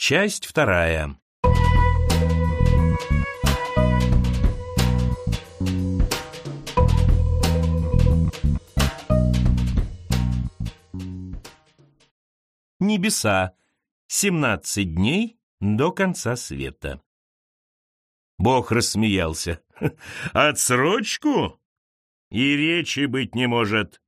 Часть вторая. Небеса. 17 дней до конца света. Бог рассмеялся. «Отсрочку? И речи быть не может».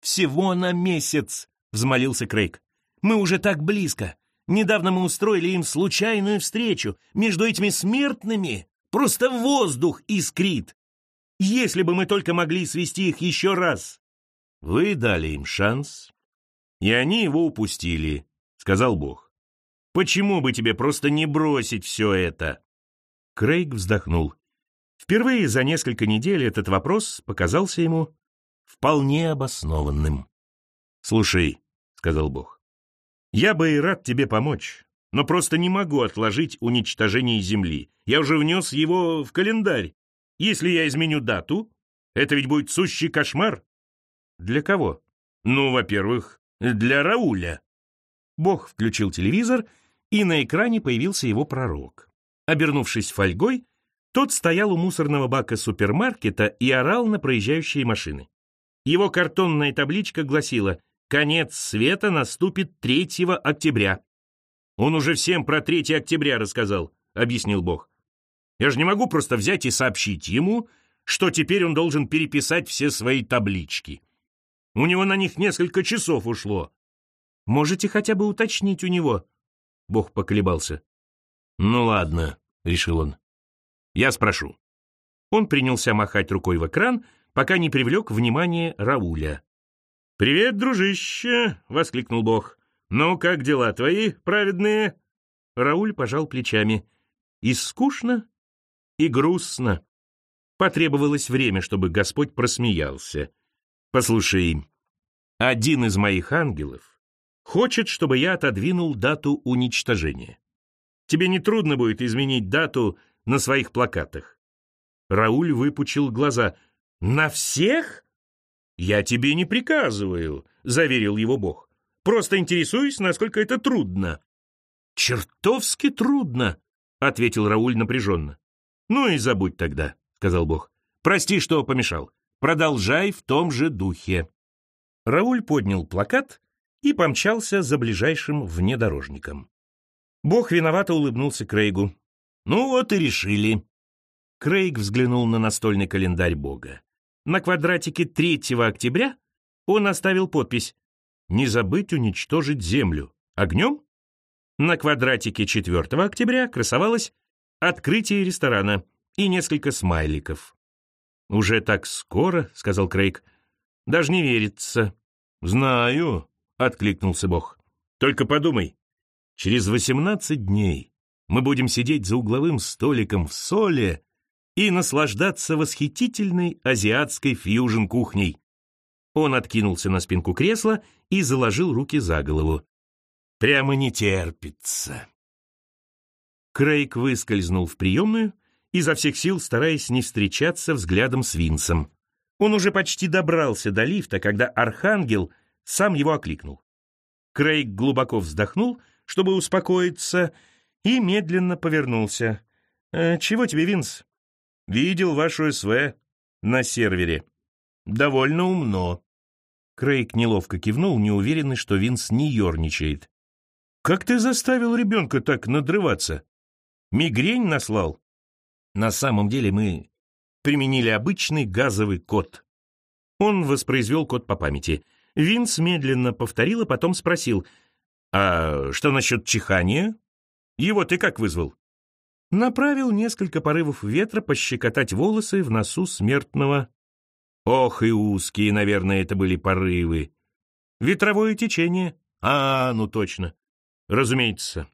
«Всего на месяц», — взмолился Крейг. «Мы уже так близко. Недавно мы устроили им случайную встречу. Между этими смертными просто воздух искрит. Если бы мы только могли свести их еще раз». «Вы дали им шанс, и они его упустили», — сказал Бог. «Почему бы тебе просто не бросить все это?» Крейг вздохнул. Впервые за несколько недель этот вопрос показался ему вполне обоснованным. «Слушай», — сказал Бог, — «я бы и рад тебе помочь, но просто не могу отложить уничтожение Земли. Я уже внес его в календарь. Если я изменю дату, это ведь будет сущий кошмар». «Для кого?» «Ну, во-первых, для Рауля». Бог включил телевизор, и на экране появился его пророк. Обернувшись фольгой, тот стоял у мусорного бака супермаркета и орал на проезжающие машины. Его картонная табличка гласила «Конец света наступит 3 октября». «Он уже всем про 3 октября рассказал», — объяснил Бог. «Я же не могу просто взять и сообщить ему, что теперь он должен переписать все свои таблички. У него на них несколько часов ушло. Можете хотя бы уточнить у него?» Бог поколебался. «Ну ладно», — решил он. «Я спрошу». Он принялся махать рукой в экран, пока не привлек внимание Рауля. «Привет, дружище!» — воскликнул Бог. «Ну, как дела твои, праведные?» Рауль пожал плечами. И скучно, и грустно. Потребовалось время, чтобы Господь просмеялся. «Послушай, один из моих ангелов хочет, чтобы я отодвинул дату уничтожения. Тебе не трудно будет изменить дату на своих плакатах. Рауль выпучил глаза. «На всех?» «Я тебе не приказываю», — заверил его Бог. «Просто интересуюсь, насколько это трудно». «Чертовски трудно», — ответил Рауль напряженно. «Ну и забудь тогда», — сказал Бог. «Прости, что помешал. Продолжай в том же духе». Рауль поднял плакат и помчался за ближайшим внедорожником. Бог виновато улыбнулся Крейгу. «Ну вот и решили». Крейг взглянул на настольный календарь Бога. На квадратике 3 октября он оставил подпись «Не забыть уничтожить Землю. Огнем?» На квадратике 4 октября красовалось «Открытие ресторана» и несколько смайликов. «Уже так скоро», — сказал Крейг. «Даже не верится». «Знаю», — откликнулся Бог. «Только подумай, Через 18 дней мы будем сидеть за угловым столиком в соле и наслаждаться восхитительной азиатской фьюжн-кухней. Он откинулся на спинку кресла и заложил руки за голову. Прямо не терпится. Крейг выскользнул в приемную, изо всех сил стараясь не встречаться взглядом с Винсом. Он уже почти добрался до лифта, когда Архангел сам его окликнул. Крейг глубоко вздохнул чтобы успокоиться, и медленно повернулся. «Э, «Чего тебе, Винс?» «Видел вашу СВ на сервере. Довольно умно». Крейг неловко кивнул, неуверенный, что Винс не ерничает. «Как ты заставил ребенка так надрываться? Мигрень наслал?» «На самом деле мы применили обычный газовый код». Он воспроизвел код по памяти. Винс медленно повторил, а потом спросил — «А что насчет чихания? Его ты как вызвал?» Направил несколько порывов ветра пощекотать волосы в носу смертного. Ох и узкие, наверное, это были порывы. Ветровое течение. А, ну точно. Разумеется.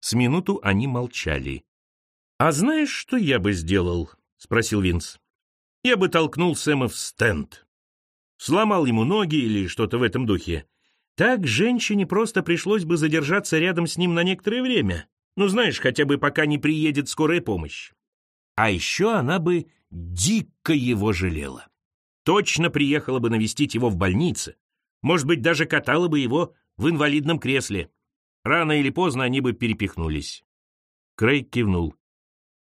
С минуту они молчали. «А знаешь, что я бы сделал?» — спросил Винс. «Я бы толкнул Сэма в стенд. Сломал ему ноги или что-то в этом духе. Так женщине просто пришлось бы задержаться рядом с ним на некоторое время. Ну, знаешь, хотя бы пока не приедет скорая помощь. А еще она бы дико его жалела. Точно приехала бы навестить его в больнице. Может быть, даже катала бы его в инвалидном кресле. Рано или поздно они бы перепихнулись. Крейг кивнул.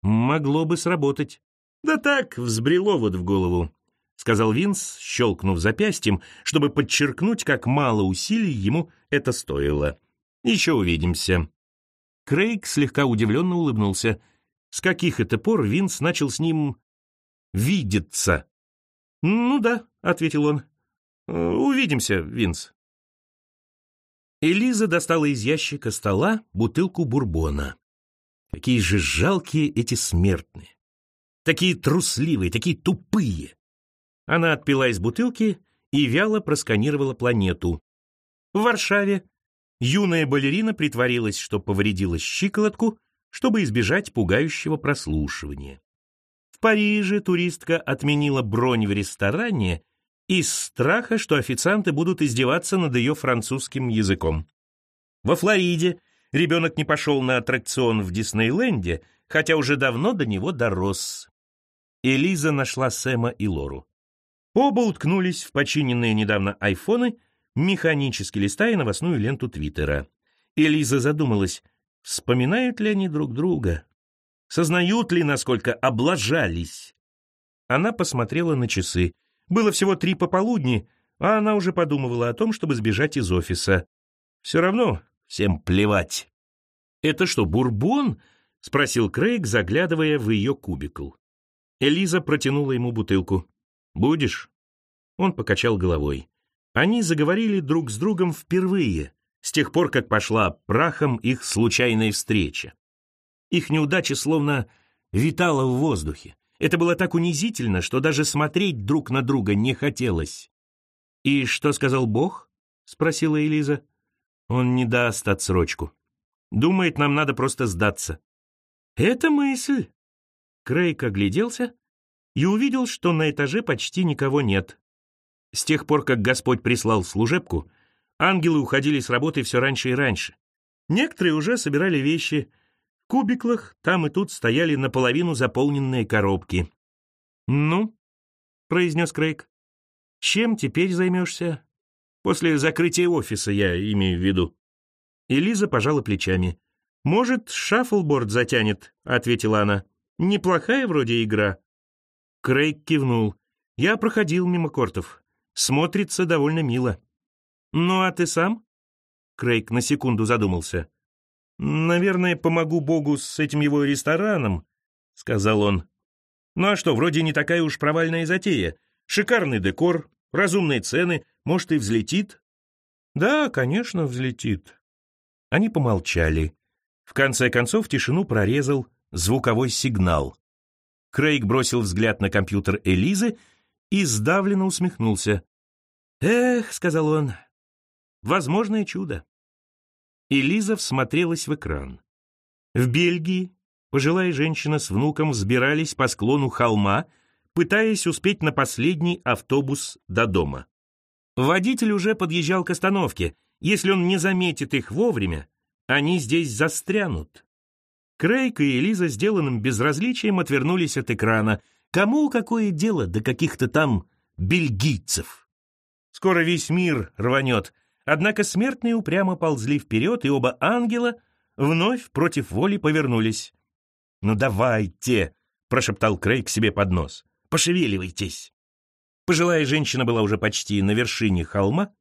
Могло бы сработать. Да так, взбрело вот в голову, сказал Винс, щелкнув запястьем, чтобы подчеркнуть, как мало усилий ему это стоило. Еще увидимся. Крейг слегка удивленно улыбнулся. С каких это пор Винс начал с ним видеться? «Ну да», — ответил он. «Увидимся, Винс». Элиза достала из ящика стола бутылку бурбона. Какие же жалкие эти смертные. Такие трусливые, такие тупые. Она отпила из бутылки и вяло просканировала планету. В Варшаве юная балерина притворилась, что повредила щиколотку, чтобы избежать пугающего прослушивания. В Париже туристка отменила бронь в ресторане из страха, что официанты будут издеваться над ее французским языком. Во Флориде ребенок не пошел на аттракцион в Диснейленде, хотя уже давно до него дорос. Элиза нашла Сэма и Лору. Оба уткнулись в починенные недавно айфоны, механически листая новостную ленту Твиттера. Элиза задумалась, вспоминают ли они друг друга, сознают ли, насколько облажались. Она посмотрела на часы. Было всего три пополудни, а она уже подумывала о том, чтобы сбежать из офиса. Все равно всем плевать. «Это что, бурбон?» — спросил Крейг, заглядывая в ее кубикл. Элиза протянула ему бутылку. «Будешь?» Он покачал головой. Они заговорили друг с другом впервые, с тех пор, как пошла прахом их случайная встреча. Их неудача словно витала в воздухе. Это было так унизительно, что даже смотреть друг на друга не хотелось. «И что сказал Бог?» — спросила Элиза. «Он не даст отсрочку. Думает, нам надо просто сдаться». «Это мысль!» Крейг огляделся и увидел, что на этаже почти никого нет. С тех пор, как Господь прислал служебку, ангелы уходили с работы все раньше и раньше. Некоторые уже собирали вещи — кубиклах там и тут стояли наполовину заполненные коробки. «Ну?» — произнес Крейг. «Чем теперь займешься?» «После закрытия офиса, я имею в виду». Элиза пожала плечами. «Может, шаффлборд затянет», — ответила она. «Неплохая вроде игра». Крейг кивнул. «Я проходил мимо кортов. Смотрится довольно мило». «Ну, а ты сам?» Крейг на секунду задумался. «Наверное, помогу Богу с этим его рестораном», — сказал он. «Ну а что, вроде не такая уж провальная затея. Шикарный декор, разумные цены, может, и взлетит?» «Да, конечно, взлетит». Они помолчали. В конце концов тишину прорезал звуковой сигнал. Крейг бросил взгляд на компьютер Элизы и сдавленно усмехнулся. «Эх», — сказал он, — «возможное чудо». И Лиза всмотрелась в экран. В Бельгии пожилая женщина с внуком взбирались по склону холма, пытаясь успеть на последний автобус до дома. Водитель уже подъезжал к остановке. Если он не заметит их вовремя, они здесь застрянут. Крейг и Элиза сделанным безразличием отвернулись от экрана. Кому какое дело до каких-то там бельгийцев? Скоро весь мир рванет, Однако смертные упрямо ползли вперед, и оба ангела вновь против воли повернулись. «Ну давайте!» — прошептал Крейг себе под нос. «Пошевеливайтесь!» Пожилая женщина была уже почти на вершине холма,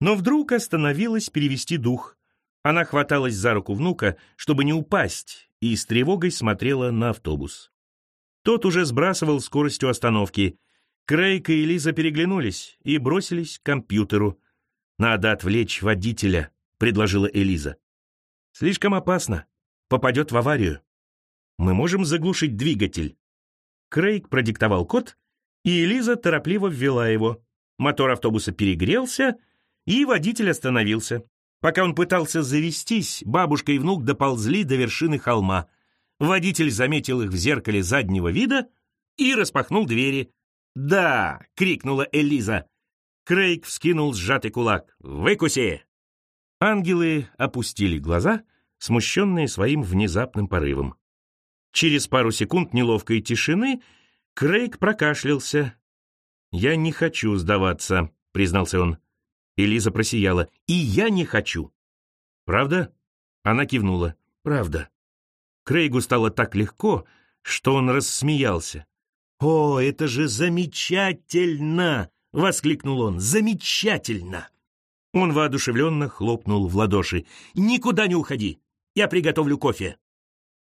но вдруг остановилась перевести дух. Она хваталась за руку внука, чтобы не упасть, и с тревогой смотрела на автобус. Тот уже сбрасывал скоростью остановки. Крейг и Элиза переглянулись и бросились к компьютеру. «Надо отвлечь водителя», — предложила Элиза. «Слишком опасно. Попадет в аварию. Мы можем заглушить двигатель». Крейг продиктовал код, и Элиза торопливо ввела его. Мотор автобуса перегрелся, и водитель остановился. Пока он пытался завестись, бабушка и внук доползли до вершины холма. Водитель заметил их в зеркале заднего вида и распахнул двери. «Да!» — крикнула Элиза. Крейг вскинул сжатый кулак. «Выкуси!» Ангелы опустили глаза, смущенные своим внезапным порывом. Через пару секунд неловкой тишины Крейг прокашлялся. «Я не хочу сдаваться», — признался он. Элиза просияла. «И я не хочу». «Правда?» Она кивнула. «Правда». Крейгу стало так легко, что он рассмеялся. «О, это же замечательно!» — воскликнул он. «Замечательно!» Он воодушевленно хлопнул в ладоши. «Никуда не уходи! Я приготовлю кофе!»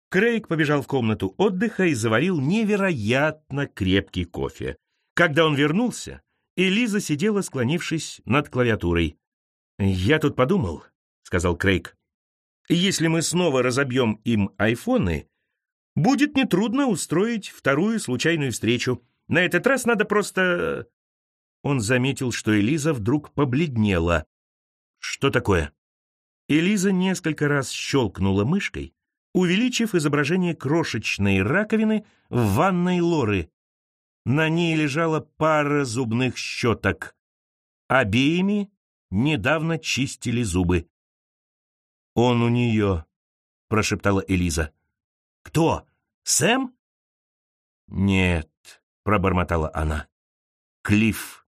Крейг побежал в комнату отдыха и заварил невероятно крепкий кофе. Когда он вернулся, Элиза сидела, склонившись над клавиатурой. «Я тут подумал», — сказал Крейг. «Если мы снова разобьем им айфоны, будет нетрудно устроить вторую случайную встречу. На этот раз надо просто...» Он заметил, что Элиза вдруг побледнела. «Что такое?» Элиза несколько раз щелкнула мышкой, увеличив изображение крошечной раковины в ванной Лоры. На ней лежала пара зубных щеток. Обеими недавно чистили зубы. «Он у нее», — прошептала Элиза. «Кто? Сэм?» «Нет», — пробормотала она. «Клифф».